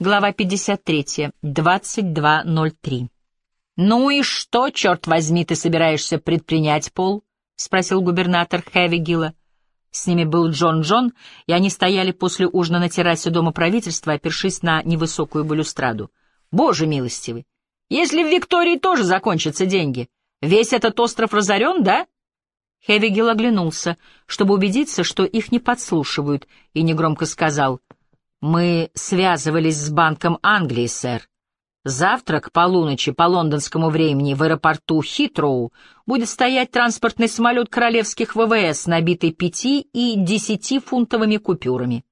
Глава 53. 22.03. «Ну и что, черт возьми, ты собираешься предпринять, Пол?» — спросил губернатор Хэвигилла. С ними был Джон Джон, и они стояли после ужина на террасе Дома правительства, опершись на невысокую балюстраду. «Боже милостивый! Если в Виктории тоже закончатся деньги, весь этот остров разорен, да?» Хэвигил оглянулся, чтобы убедиться, что их не подслушивают, и негромко сказал, «Мы связывались с Банком Англии, сэр. Завтра к полуночи по лондонскому времени в аэропорту Хитроу будет стоять транспортный самолет королевских ВВС, набитый пяти и десятифунтовыми купюрами».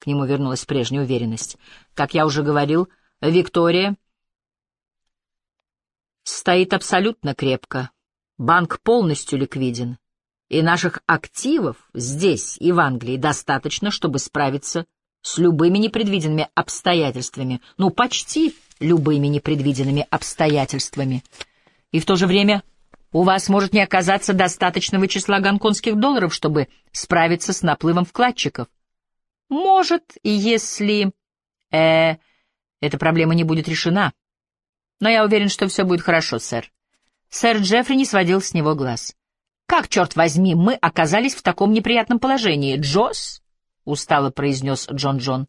К нему вернулась прежняя уверенность. Как я уже говорил, Виктория стоит абсолютно крепко. Банк полностью ликвиден, и наших активов здесь и в Англии достаточно, чтобы справиться с любыми непредвиденными обстоятельствами, ну, почти любыми непредвиденными обстоятельствами. И в то же время у вас может не оказаться достаточного числа гонконгских долларов, чтобы справиться с наплывом вкладчиков. Может, если... Э, эта проблема не будет решена. Но я уверен, что все будет хорошо, сэр. Сэр Джеффри не сводил с него глаз. «Как, черт возьми, мы оказались в таком неприятном положении? Джосс?» — устало произнес Джон Джон.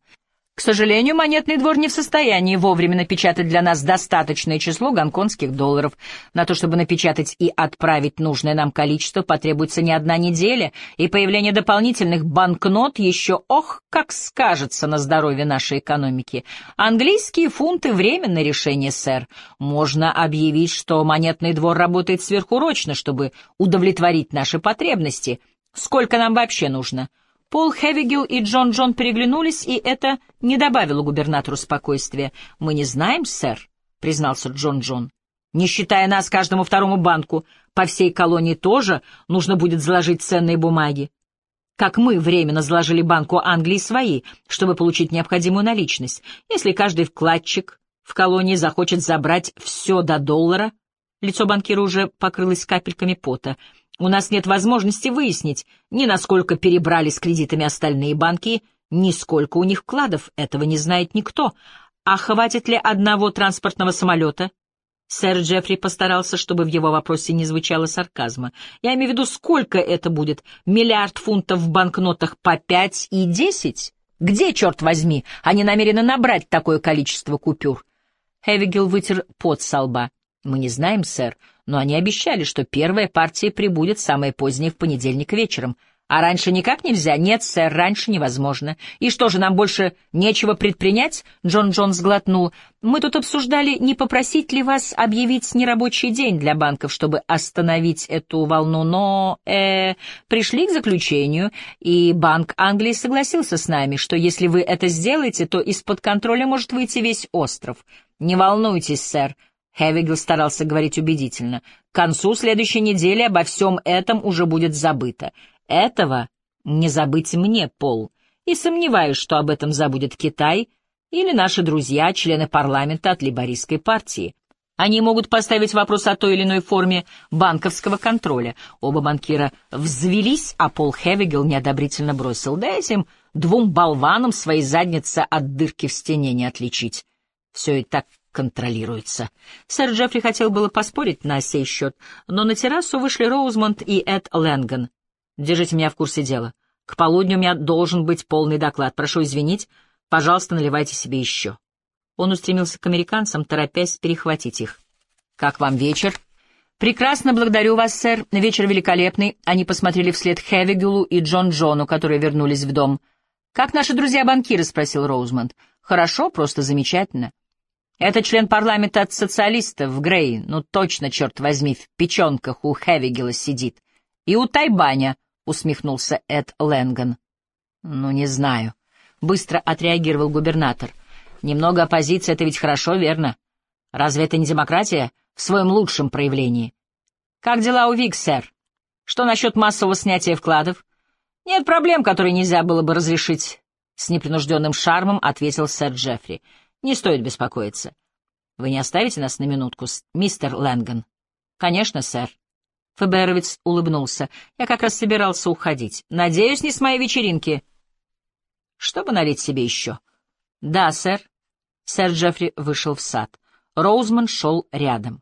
К сожалению, монетный двор не в состоянии вовремя напечатать для нас достаточное число гонконгских долларов. На то, чтобы напечатать и отправить нужное нам количество, потребуется не одна неделя, и появление дополнительных банкнот еще, ох, как скажется на здоровье нашей экономики. Английские фунты — временное решение, сэр. Можно объявить, что монетный двор работает сверхурочно, чтобы удовлетворить наши потребности. Сколько нам вообще нужно? — Пол Хевигел и Джон Джон переглянулись, и это не добавило губернатору спокойствия. «Мы не знаем, сэр», — признался Джон Джон. «Не считая нас каждому второму банку, по всей колонии тоже нужно будет заложить ценные бумаги. Как мы временно заложили Банку Англии свои, чтобы получить необходимую наличность. Если каждый вкладчик в колонии захочет забрать все до доллара...» Лицо банкира уже покрылось капельками пота — у нас нет возможности выяснить, ни насколько перебрали с кредитами остальные банки, ни сколько у них вкладов, этого не знает никто. А хватит ли одного транспортного самолета? Сэр Джеффри постарался, чтобы в его вопросе не звучало сарказма. Я имею в виду, сколько это будет? Миллиард фунтов в банкнотах по пять и десять? Где, черт возьми, они намерены набрать такое количество купюр? Хевигел вытер пот со лба. Мы не знаем, сэр, но они обещали, что первая партия прибудет самое позднее в понедельник вечером. А раньше никак нельзя? Нет, сэр, раньше невозможно. И что же, нам больше нечего предпринять? Джон Джон сглотнул. Мы тут обсуждали, не попросить ли вас объявить нерабочий день для банков, чтобы остановить эту волну, но, э, пришли к заключению, и Банк Англии согласился с нами, что если вы это сделаете, то из-под контроля может выйти весь остров. Не волнуйтесь, сэр, Хевигл старался говорить убедительно. К концу следующей недели обо всем этом уже будет забыто. Этого не забыть мне, Пол. И сомневаюсь, что об этом забудет Китай или наши друзья, члены парламента от либористской партии. Они могут поставить вопрос о той или иной форме банковского контроля. Оба банкира взвелись, а Пол Хевигел неодобрительно бросил. Да этим двум болванам свои задницы от дырки в стене не отличить. Все и так контролируется. Сэр Джеффри хотел было поспорить на сей счет, но на террасу вышли Роузмонд и Эд Лэнган. «Держите меня в курсе дела. К полудню у меня должен быть полный доклад. Прошу извинить. Пожалуйста, наливайте себе еще». Он устремился к американцам, торопясь перехватить их. «Как вам вечер?» «Прекрасно, благодарю вас, сэр. Вечер великолепный». Они посмотрели вслед Хевигулу и Джон Джону, которые вернулись в дом. «Как наши друзья-банкиры?» — спросил Роузмонд. «Хорошо, просто замечательно. Это член парламента от социалистов, Грей, ну точно, черт возьми, в печенках у Хевигела сидит. И у Тайбаня, — усмехнулся Эд Лэнган. Ну, не знаю. Быстро отреагировал губернатор. Немного оппозиции — это ведь хорошо, верно? Разве это не демократия в своем лучшем проявлении? Как дела у Вик, сэр? Что насчет массового снятия вкладов? Нет проблем, которые нельзя было бы разрешить. С непринужденным шармом ответил сэр Джеффри. Не стоит беспокоиться. Вы не оставите нас на минутку, мистер Лэнган? Конечно, сэр. ФБРовец улыбнулся. Я как раз собирался уходить. Надеюсь, не с моей вечеринки. Чтобы налить себе еще. Да, сэр. Сэр Джеффри вышел в сад. Роузман шел рядом.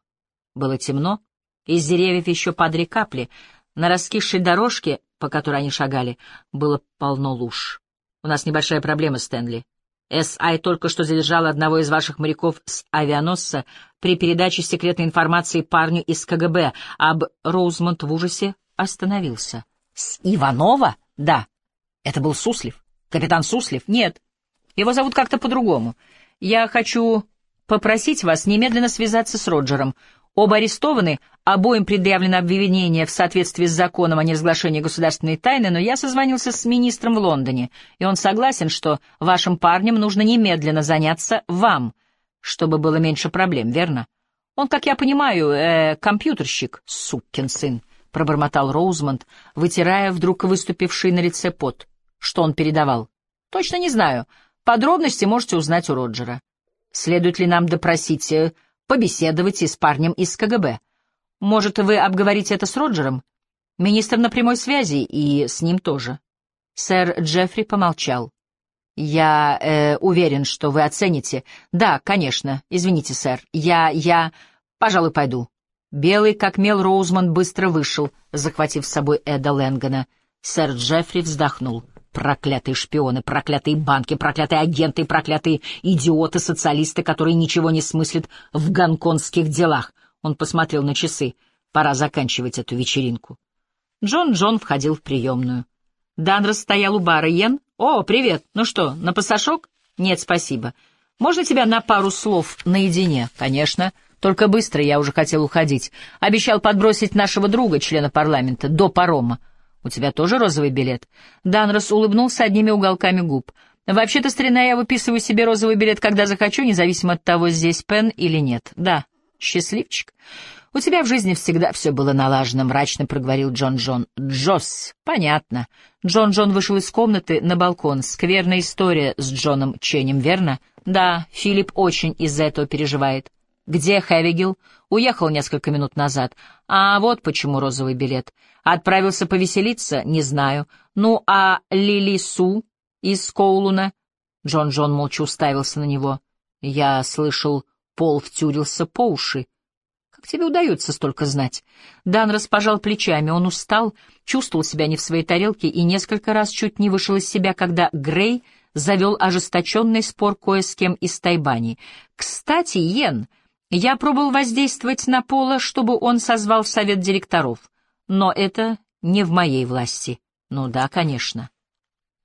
Было темно, из деревьев еще падали капли. На раскисшей дорожке, по которой они шагали, было полно луж. «У нас небольшая проблема, Стэнли. С.А.И. только что задержал одного из ваших моряков с авианосца при передаче секретной информации парню из КГБ. Об Роузмонд в ужасе остановился. «С Иванова? Да. Это был Суслив. Капитан Суслив? Нет. Его зовут как-то по-другому. Я хочу попросить вас немедленно связаться с Роджером. Оба арестованы, обоим предъявлено обвинение в соответствии с законом о неразглашении государственной тайны, но я созвонился с министром в Лондоне, и он согласен, что вашим парням нужно немедленно заняться вам, чтобы было меньше проблем, верно? Он, как я понимаю, э, компьютерщик, сукин сын, — пробормотал Роузмонд, вытирая вдруг выступивший на лице пот. Что он передавал? Точно не знаю. Подробности можете узнать у Роджера. Следует ли нам допросить побеседовать и с парнем из КГБ. Может, вы обговорите это с Роджером? Министр на прямой связи, и с ним тоже. Сэр Джеффри помолчал. «Я э, уверен, что вы оцените. Да, конечно. Извините, сэр. Я... я... Пожалуй, пойду». Белый, как мел, Роузман быстро вышел, захватив с собой Эда Лэнгана. Сэр Джеффри вздохнул. Проклятые шпионы, проклятые банки, проклятые агенты, проклятые идиоты-социалисты, которые ничего не смыслят в гонконгских делах. Он посмотрел на часы. Пора заканчивать эту вечеринку. Джон Джон входил в приемную. Данрос стоял у бара. Йен? О, привет. Ну что, на пасашок? Нет, спасибо. Можно тебя на пару слов наедине? Конечно. Только быстро, я уже хотел уходить. Обещал подбросить нашего друга, члена парламента, до парома. «У тебя тоже розовый билет?» Данрос улыбнулся одними уголками губ. «Вообще-то, старина, я выписываю себе розовый билет, когда захочу, независимо от того, здесь Пен или нет. Да, счастливчик. У тебя в жизни всегда все было налажено», — мрачно проговорил Джон Джон. «Джосс, понятно». Джон Джон вышел из комнаты на балкон. Скверная история с Джоном Ченем, верно? Да, Филипп очень из-за этого переживает. «Где Хэвигил?» «Уехал несколько минут назад. А вот почему розовый билет. Отправился повеселиться? Не знаю. Ну, а Лили Су из Коулуна?» Джон Джон молча уставился на него. «Я слышал, Пол втюрился по уши. Как тебе удается столько знать?» Дан распожал плечами. Он устал, чувствовал себя не в своей тарелке и несколько раз чуть не вышел из себя, когда Грей завел ожесточенный спор кое с кем из Тайбани. «Кстати, Йен, я пробовал воздействовать на Пола, чтобы он созвал совет директоров. Но это не в моей власти. Ну да, конечно.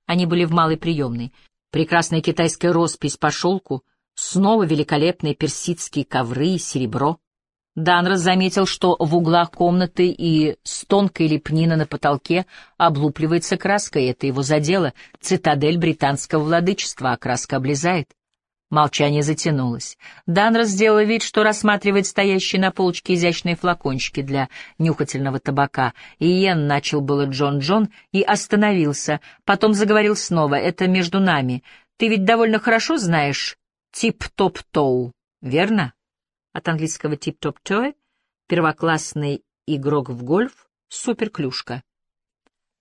Они были в малой приемной. Прекрасная китайская роспись по шелку, снова великолепные персидские ковры и серебро. Данрос заметил, что в углах комнаты и с тонкой лепнина на потолке облупливается краска, и это его задело. Цитадель британского владычества, а краска облезает. Молчание затянулось. Данрос сделал вид, что рассматривает стоящие на полочке изящные флакончики для нюхательного табака. Иен начал было Джон-Джон и остановился. Потом заговорил снова. «Это между нами. Ты ведь довольно хорошо знаешь Тип-Топ-Тоу, верно?» От английского Тип-Топ-Toe — первоклассный игрок в гольф, суперклюшка.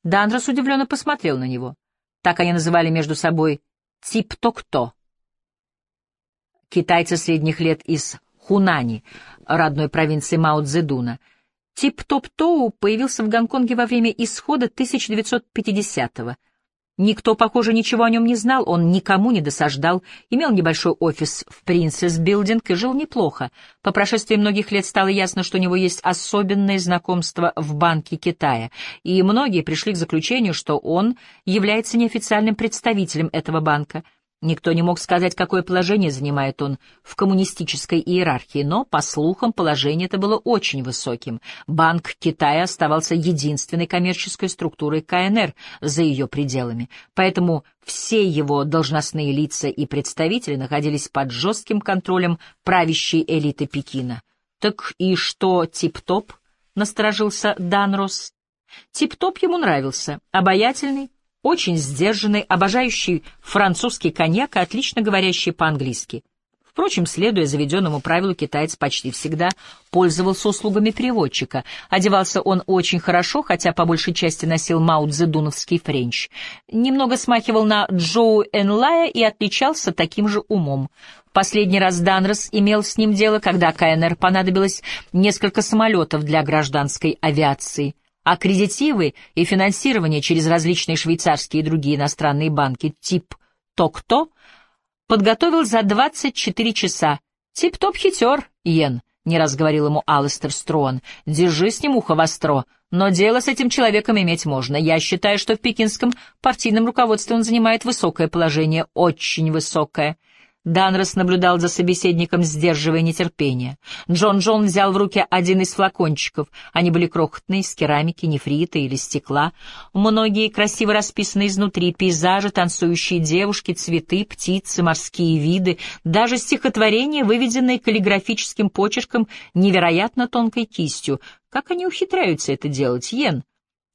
Данрос удивленно посмотрел на него. Так они называли между собой Тип-Ток-То китайца средних лет из Хунани, родной провинции Мао Цзэдуна. Тип Топ-Тоу появился в Гонконге во время исхода 1950-го. Никто, похоже, ничего о нем не знал, он никому не досаждал, имел небольшой офис в Принцесс Билдинг и жил неплохо. По прошествии многих лет стало ясно, что у него есть особенное знакомство в Банке Китая, и многие пришли к заключению, что он является неофициальным представителем этого банка — Никто не мог сказать, какое положение занимает он в коммунистической иерархии, но, по слухам, положение это было очень высоким. Банк Китая оставался единственной коммерческой структурой КНР за ее пределами, поэтому все его должностные лица и представители находились под жестким контролем правящей элиты Пекина. «Так и что, тип-топ?» — насторожился Данрос. Тип-топ ему нравился, обаятельный, очень сдержанный, обожающий французский коньяк и отлично говорящий по-английски. Впрочем, следуя заведенному правилу, китаец почти всегда пользовался услугами переводчика. Одевался он очень хорошо, хотя по большей части носил мао цзэдуновский френч. Немного смахивал на Чжоу Эньлая и отличался таким же умом. Последний раз Данрос имел с ним дело, когда КНР понадобилось несколько самолетов для гражданской авиации. Аккредитивы и финансирование через различные швейцарские и другие иностранные банки Типток-То подготовил за 24 часа. Тип-топ хитер, Йен, — не раз говорил ему Алистер Строан. Держи с ним ухо востро, но дело с этим человеком иметь можно. Я считаю, что в пекинском партийном руководстве он занимает высокое положение, очень высокое. Данрос наблюдал за собеседником, сдерживая нетерпение. Джон Джон взял в руки один из флакончиков. Они были крохотные, из керамики, нефрита или стекла. Многие красиво расписаны изнутри, пейзажи, танцующие девушки, цветы, птицы, морские виды, даже стихотворения, выведенные каллиграфическим почерком невероятно тонкой кистью. Как они ухитряются это делать, Йен?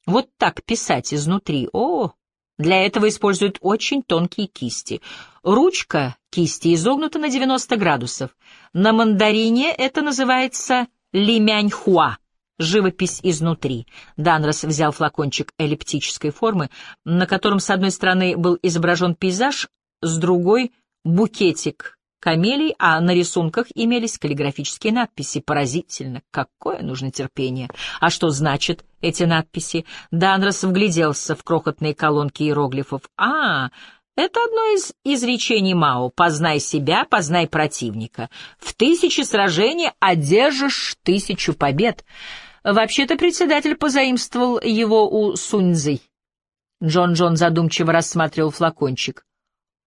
Вот так писать изнутри. О, для этого используют очень тонкие кисти. Ручка кисти изогнута на 90 градусов. На мандарине это называется лимяньхуа, живопись изнутри. Данрос взял флакончик эллиптической формы, на котором с одной стороны был изображен пейзаж, с другой — букетик камелий, а на рисунках имелись каллиграфические надписи. Поразительно, какое нужно терпение. А что значит эти надписи? Данрос вгляделся в крохотные колонки иероглифов. А, это одно из изречений Мао. «Познай себя, познай противника. В тысячи сражений одержишь тысячу побед». Вообще-то председатель позаимствовал его у Суньцзы. Джон-Джон задумчиво рассматривал флакончик.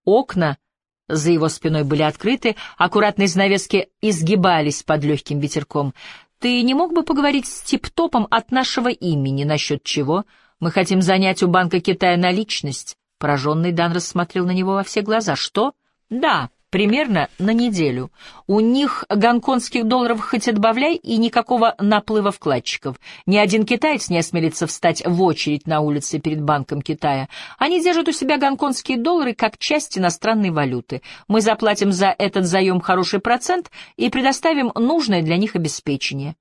Окна — за его спиной были открыты, аккуратные занавески изгибались под легким ветерком. «Ты не мог бы поговорить с Тип-Топом от нашего имени, насчет чего? Мы хотим занять у Банка Китая наличность». Пораженный Дан рассмотрел на него во все глаза. «Что?» «Да, примерно на неделю. У них гонконгских долларов хоть отбавляй и никакого наплыва вкладчиков. Ни один китаец не осмелится встать в очередь на улице перед Банком Китая. Они держат у себя гонконгские доллары как часть иностранной валюты. Мы заплатим за этот заем хороший процент и предоставим нужное для них обеспечение.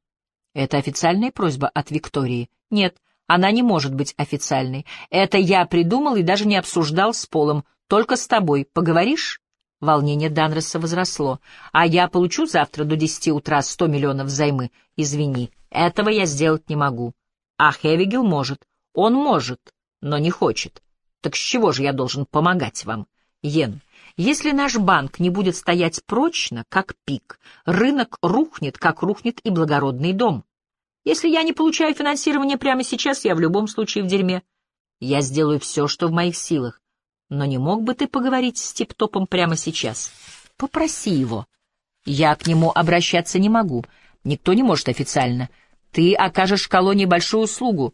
Это официальная просьба от Виктории? Нет, она не может быть официальной. Это я придумал и даже не обсуждал с Полом. Только с тобой. Поговоришь? Волнение Данроса возросло. «А я получу завтра до десяти утра сто миллионов займы? Извини, этого я сделать не могу. А Хевигел может. Он может, но не хочет. Так с чего же я должен помогать вам? Йен, если наш банк не будет стоять прочно, как пик, рынок рухнет, как рухнет и благородный дом. Если я не получаю финансирование прямо сейчас, я в любом случае в дерьме. Я сделаю все, что в моих силах. Но не мог бы ты поговорить с Типтопом прямо сейчас? Попроси его. Я к нему обращаться не могу. Никто не может официально. Ты окажешь колонии большую услугу.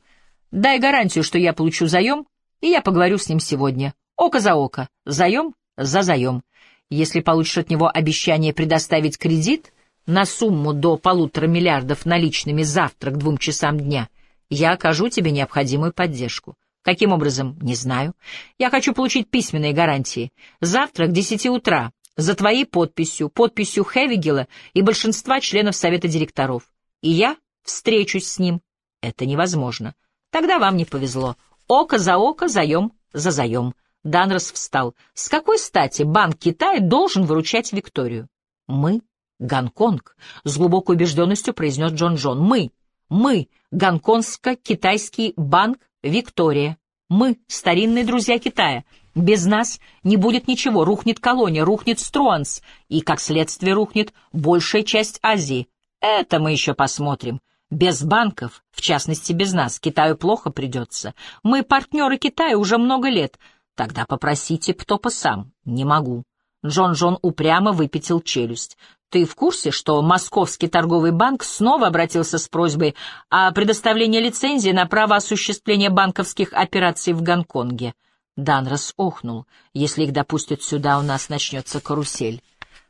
Дай гарантию, что я получу заем, и я поговорю с ним сегодня. Око за око, заем за заем. Если получишь от него обещание предоставить кредит на сумму до полутора миллиардов наличными завтра к двум часам дня, я окажу тебе необходимую поддержку. Каким образом? Не знаю. Я хочу получить письменные гарантии. Завтра к десяти утра. За твоей подписью, подписью Хевигела и большинства членов Совета директоров. И я встречусь с ним. Это невозможно. Тогда вам не повезло. Око за око, заем за заем. Данрос встал. С какой стати Банк Китая должен выручать Викторию? Мы — Гонконг, — с глубокой убежденностью произнес Джон Джон. Мы, мы, Гонконгско-Китайский банк Виктория. Мы — старинные друзья Китая. Без нас не будет ничего, рухнет колония, рухнет Струанс, и, как следствие, рухнет большая часть Азии. Это мы еще посмотрим. Без банков, в частности без нас, Китаю плохо придется. Мы партнеры Китая уже много лет. Тогда попросите Птопа сам. Не могу. Джон-Джон упрямо выпятил челюсть. Ты в курсе, что Московский торговый банк снова обратился с просьбой о предоставлении лицензии на право осуществления банковских операций в Гонконге? Данрос охнул. Если их допустят сюда, у нас начнется карусель.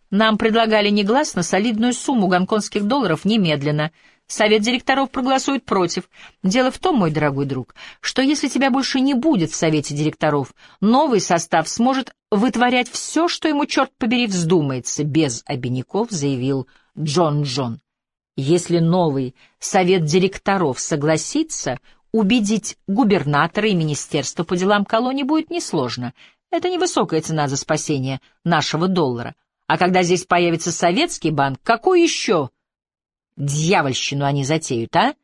Нам предлагали негласно солидную сумму гонконгских долларов немедленно. Совет директоров проголосует против. Дело в том, мой дорогой друг, что если тебя больше не будет в совете директоров, новый состав сможет вытворять все, что ему, черт побери, вздумается, без обиняков, заявил Джон Джон. Если новый совет директоров согласится, убедить губернатора и министерство по делам колонии будет несложно. Это невысокая цена за спасение нашего доллара. А когда здесь появится советский банк, какой еще дьявольщину они затеют, а?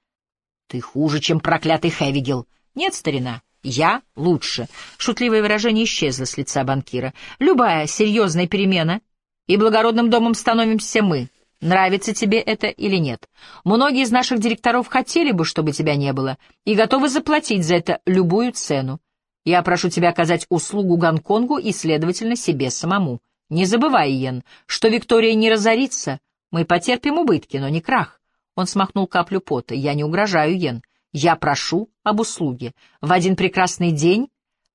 Ты хуже, чем проклятый Хевигел. Нет, старина, я лучше. Шутливое выражение исчезло с лица банкира. Любая серьезная перемена, и благородным домом становимся мы. Нравится тебе это или нет? Многие из наших директоров хотели бы, чтобы тебя не было, и готовы заплатить за это любую цену. Я прошу тебя оказать услугу Гонконгу и, следовательно, себе самому. Не забывай, Йен, что Виктория не разорится. Мы потерпим убытки, но не крах. Он смахнул каплю пота. Я не угрожаю, Йен. Я прошу об услуге. В один прекрасный день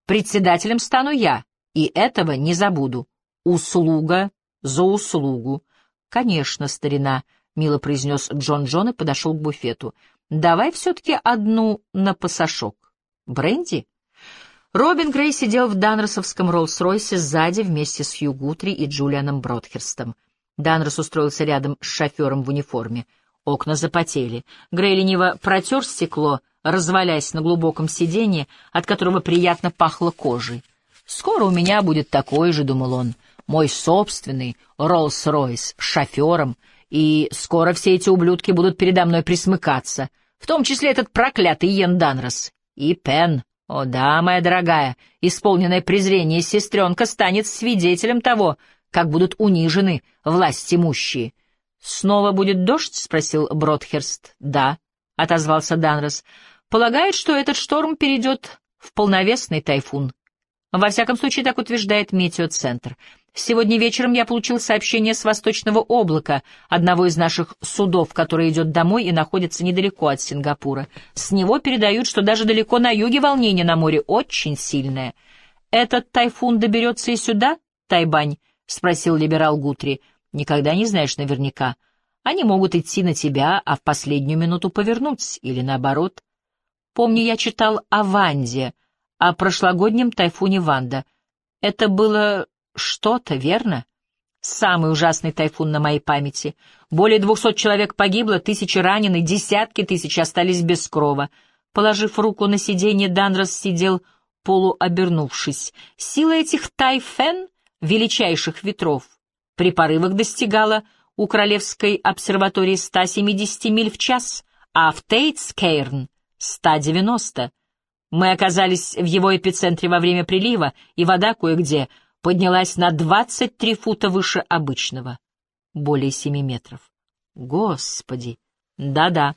председателем стану я, и этого не забуду. Услуга за услугу. Конечно, старина, — мило произнес Джон Джон и подошел к буфету. Давай все-таки одну на пасашок. Бренди? Робин Грей сидел в Данросовском Роллс-Ройсе сзади вместе с Хью Гутри и Джулианом Бродхерстом. Данрос устроился рядом с шофером в униформе. Окна запотели. Грей лениво протер стекло, развалясь на глубоком сиденье, от которого приятно пахло кожей. «Скоро у меня будет такой же», — думал он, — «мой собственный Роллс-Ройс с шофером, и скоро все эти ублюдки будут передо мной присмыкаться, в том числе этот проклятый Йен Данрос и Пен, о да, моя дорогая, исполненное презрение сестренка станет свидетелем того, как будут унижены власть имущие. «Снова будет дождь?» — спросил Бродхерст. «Да», — отозвался Данрос. «Полагает, что этот шторм перейдет в полновесный тайфун. Во всяком случае, так утверждает метеоцентр. Сегодня вечером я получил сообщение с Восточного облака, одного из наших судов, который идет домой и находится недалеко от Сингапура. С него передают, что даже далеко на юге волнение на море очень сильное. «Этот тайфун доберется и сюда, Тайбань?» — спросил либерал Гутри. «Никогда не знаешь наверняка. Они могут идти на тебя, а в последнюю минуту повернуть, или наоборот. Помню, я читал о Ванде, о прошлогоднем тайфуне Ванда. Это было что-то, верно? Самый ужасный тайфун на моей памяти. Более двухсот человек погибло, тысячи ранены, десятки тысяч остались без крова. Положив руку на сиденье, Данрос сидел полуобернувшись. Сила этих тайфен, величайших ветров, при порывах достигала у Королевской обсерватории 170 миль в час, а в Тейтскейрн — 190. Мы оказались в его эпицентре во время прилива, и вода кое-где — поднялась на 23 фута выше обычного, более 7 метров. Господи! Да-да,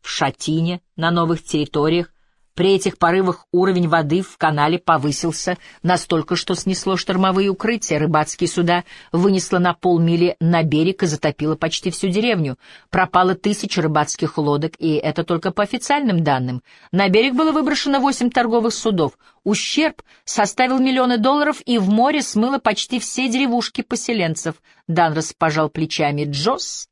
в Шатине, на новых территориях, при этих порывах уровень воды в канале повысился настолько, что снесло штормовые укрытия, рыбацкие суда вынесло на полмили на берег и затопило почти всю деревню. Пропало тысячи рыбацких лодок, и это только по официальным данным. На берег было выброшено восемь торговых судов. Ущерб составил миллионы долларов, и в море смыло почти все деревушки поселенцев. Данрос пожал плечами. Джосс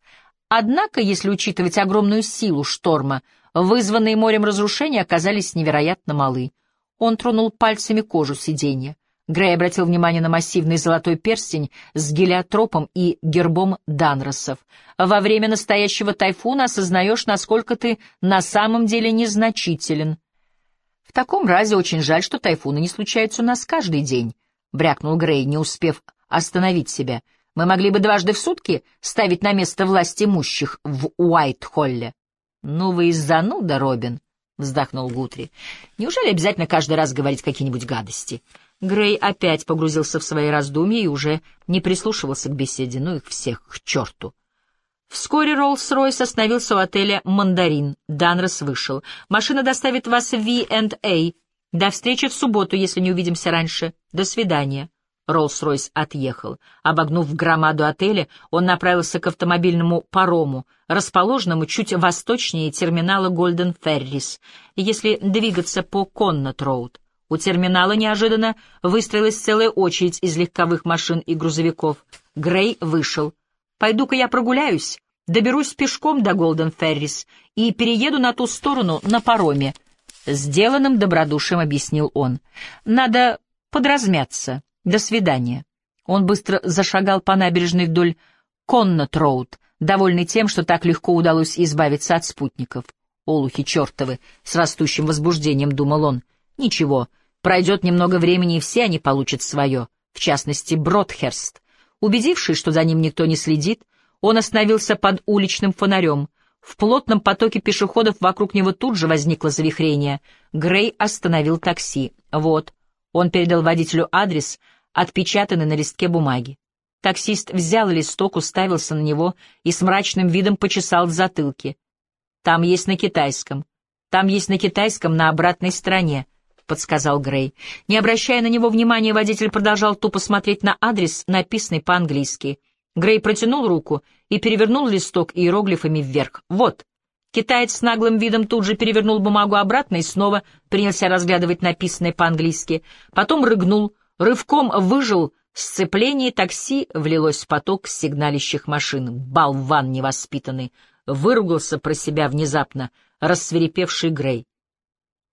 Однако, если учитывать огромную силу шторма, Вызванные морем разрушения оказались невероятно малы. Он тронул пальцами кожу сиденья. Грей обратил внимание на массивный золотой перстень с гелиотропом и гербом Данросов. «Во время настоящего тайфуна осознаешь, насколько ты на самом деле незначителен». «В таком разе очень жаль, что тайфуны не случаются у нас каждый день», — брякнул Грей, не успев остановить себя. «Мы могли бы дважды в сутки ставить на место власть имущих в Уайт-Холле». «Ну вы и зануда, Робин», — вздохнул Гутри. «Неужели обязательно каждый раз говорить какие-нибудь гадости?» Грей опять погрузился в свои раздумья и уже не прислушивался к беседе, ну их всех к черту. Вскоре Роллс-Ройс остановился у отеля «Мандарин». Данрос вышел. «Машина доставит вас в V&A. До встречи в субботу, если не увидимся раньше. До свидания». Роллс-Ройс отъехал. Обогнув громаду отеля, он направился к автомобильному парому, расположенному чуть восточнее терминала Голден Феррис, если двигаться по Коннот-Роуд. У терминала неожиданно выстроилась целая очередь из легковых машин и грузовиков. Грей вышел. «Пойду-ка я прогуляюсь, доберусь пешком до Голден Феррис и перееду на ту сторону на пароме», — сделанным добродушием объяснил он. «Надо подразмяться. До свидания». Он быстро зашагал по набережной вдоль Коннот-Роуд, довольный тем, что так легко удалось избавиться от спутников. «Олухи чертовы!» — с растущим возбуждением думал он. «Ничего, пройдет немного времени, и все они получат свое, в частности, Бродхерст». Убедившись, что за ним никто не следит, он остановился под уличным фонарем. В плотном потоке пешеходов вокруг него тут же возникло завихрение. Грей остановил такси. Вот. Он передал водителю адрес, отпечатанный на листке бумаги. Таксист взял листок, уставился на него и с мрачным видом почесал в затылке. «Там есть на китайском. Там есть на китайском на обратной стороне», — подсказал Грей. Не обращая на него внимания, водитель продолжал тупо смотреть на адрес, написанный по-английски. Грей протянул руку и перевернул листок иероглифами вверх. «Вот». Китаец с наглым видом тут же перевернул бумагу обратно и снова принялся разглядывать написанное по-английски. Потом рыгнул, рывком выжил сцепление такси, влилось в поток сигналищих машин. Болван невоспитанный! Выругался про себя внезапно, рассверепевший Грей.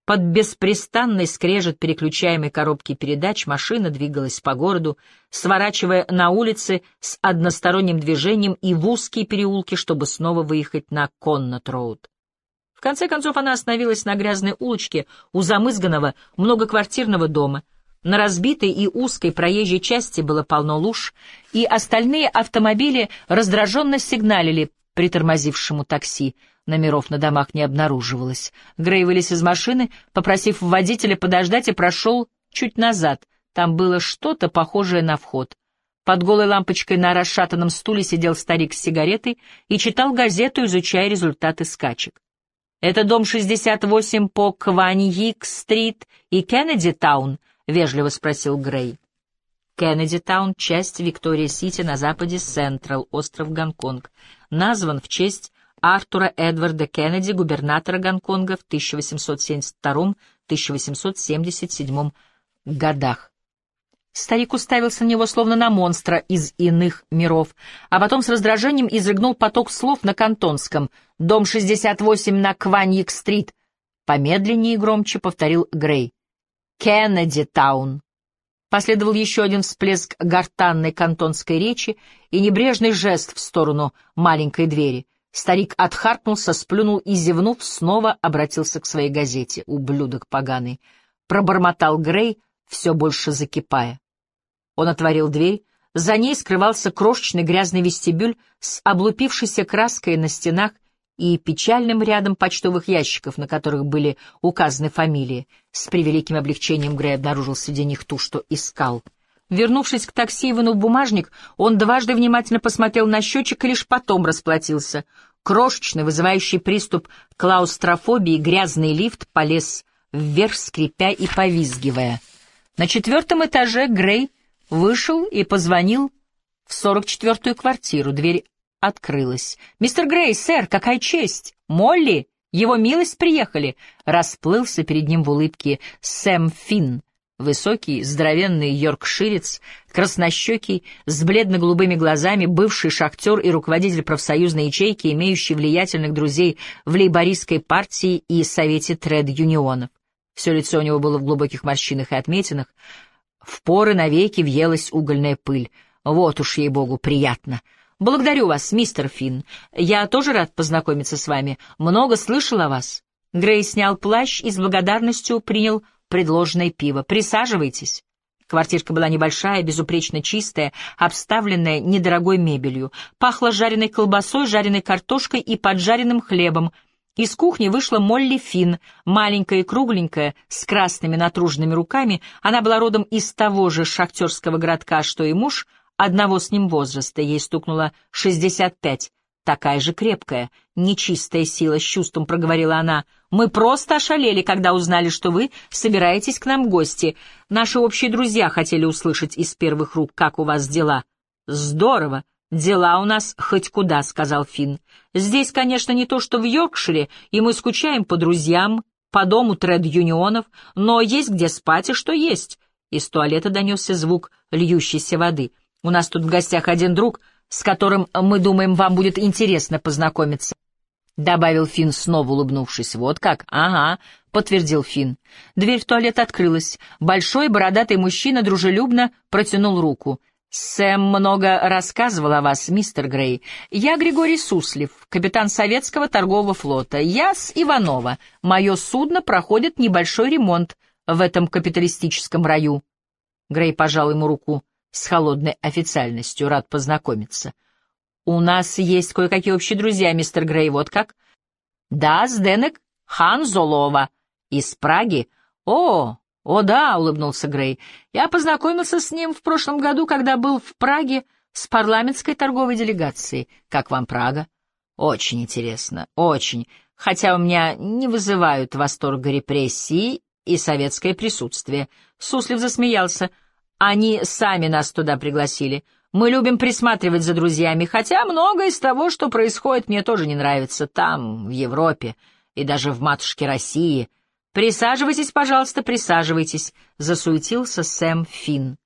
Под беспрестанный скрежет переключаемой коробки передач машина двигалась по городу, сворачивая на улицы с односторонним движением и в узкие переулки, чтобы снова выехать на Коннот-Роуд. В конце концов она остановилась на грязной улочке у замызганного многоквартирного дома. На разбитой и узкой проезжей части было полно луж, и остальные автомобили раздраженно сигналили притормозившему такси — Номеров на домах не обнаруживалось. Грей вылез из машины, попросив водителя подождать, и прошел чуть назад. Там было что-то похожее на вход. Под голой лампочкой на расшатанном стуле сидел старик с сигаретой и читал газету, изучая результаты скачек. «Это дом 68 по Кваньик-стрит и Кеннеди-таун?» — вежливо спросил Грей. Кеннеди-таун — часть Виктория-Сити на западе Централ, остров Гонконг, назван в честь Артура Эдварда Кеннеди, губернатора Гонконга в 1872-1877 годах. Старик уставился на него, словно на монстра из иных миров, а потом с раздражением изрыгнул поток слов на кантонском. «Дом 68 на Кваньик-стрит», — помедленнее и громче повторил Грей. «Кеннеди-таун». Последовал еще один всплеск гортанной кантонской речи и небрежный жест в сторону маленькой двери — Старик отхаркнулся, сплюнул и, зевнув, снова обратился к своей газете. «Ублюдок поганый!» Пробормотал Грей, все больше закипая. Он отворил дверь. За ней скрывался крошечный грязный вестибюль с облупившейся краской на стенах и печальным рядом почтовых ящиков, на которых были указаны фамилии. С превеликим облегчением Грей обнаружил среди них ту, что искал — Вернувшись к такси и вынув бумажник, он дважды внимательно посмотрел на счетчик и лишь потом расплатился. Крошечный, вызывающий приступ клаустрофобии, грязный лифт полез вверх, скрипя и повизгивая. На четвертом этаже Грей вышел и позвонил в сорок четвертую квартиру. Дверь открылась. «Мистер Грей, сэр, какая честь! Молли, его милость приехали!» Расплылся перед ним в улыбке Сэм Финн Высокий, здоровенный йоркширец, краснощекий, с бледно-голубыми глазами, бывший шахтер и руководитель профсоюзной ячейки, имеющий влиятельных друзей в лейбористской партии и совете тред-юнионов. Все лицо у него было в глубоких морщинах и отметинах. В поры навеки въелась угольная пыль. Вот уж, ей-богу, приятно. Благодарю вас, мистер Финн. Я тоже рад познакомиться с вами. Много слышал о вас. Грей снял плащ и с благодарностью принял предложенное пиво. Присаживайтесь. Квартирка была небольшая, безупречно чистая, обставленная недорогой мебелью. Пахло жареной колбасой, жареной картошкой и поджаренным хлебом. Из кухни вышла Молли Финн, маленькая и кругленькая, с красными натруженными руками. Она была родом из того же шахтерского городка, что и муж, одного с ним возраста. Ей стукнуло шестьдесят пять такая же крепкая, нечистая сила, с чувством проговорила она. Мы просто ошалели, когда узнали, что вы собираетесь к нам в гости. Наши общие друзья хотели услышать из первых рук, как у вас дела. Здорово. Дела у нас хоть куда, сказал Финн. Здесь, конечно, не то, что в Йоркшире, и мы скучаем по друзьям, по дому тред-юнионов, но есть где спать и что есть. Из туалета донесся звук льющейся воды. У нас тут в гостях один друг, с которым, мы думаем, вам будет интересно познакомиться. — добавил Финн, снова улыбнувшись. «Вот как? Ага», — подтвердил Финн. Дверь в туалет открылась. Большой бородатый мужчина дружелюбно протянул руку. «Сэм много рассказывал о вас, мистер Грей. Я Григорий Суслив, капитан советского торгового флота. Я с Иванова. Мое судно проходит небольшой ремонт в этом капиталистическом раю». Грей пожал ему руку с холодной официальностью. «Рад познакомиться». «У нас есть кое-какие общие друзья, мистер Грей, вот как?» «Да, Сденек Ханзолова. Из Праги. О, о да», — улыбнулся Грей. «Я познакомился с ним в прошлом году, когда был в Праге с парламентской торговой делегацией. Как вам Прага?» «Очень интересно, очень. Хотя у меня не вызывают восторга репрессии и советское присутствие». Суслив засмеялся. «Они сами нас туда пригласили». Мы любим присматривать за друзьями, хотя многое из того, что происходит, мне тоже не нравится там, в Европе и даже в матушке России. Присаживайтесь, пожалуйста, присаживайтесь, — засуетился Сэм Финн.